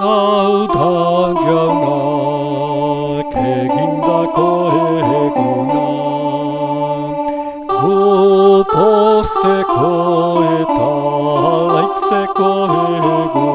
autan jauna kegindako eguna gu posteko eta alaitzeko eguna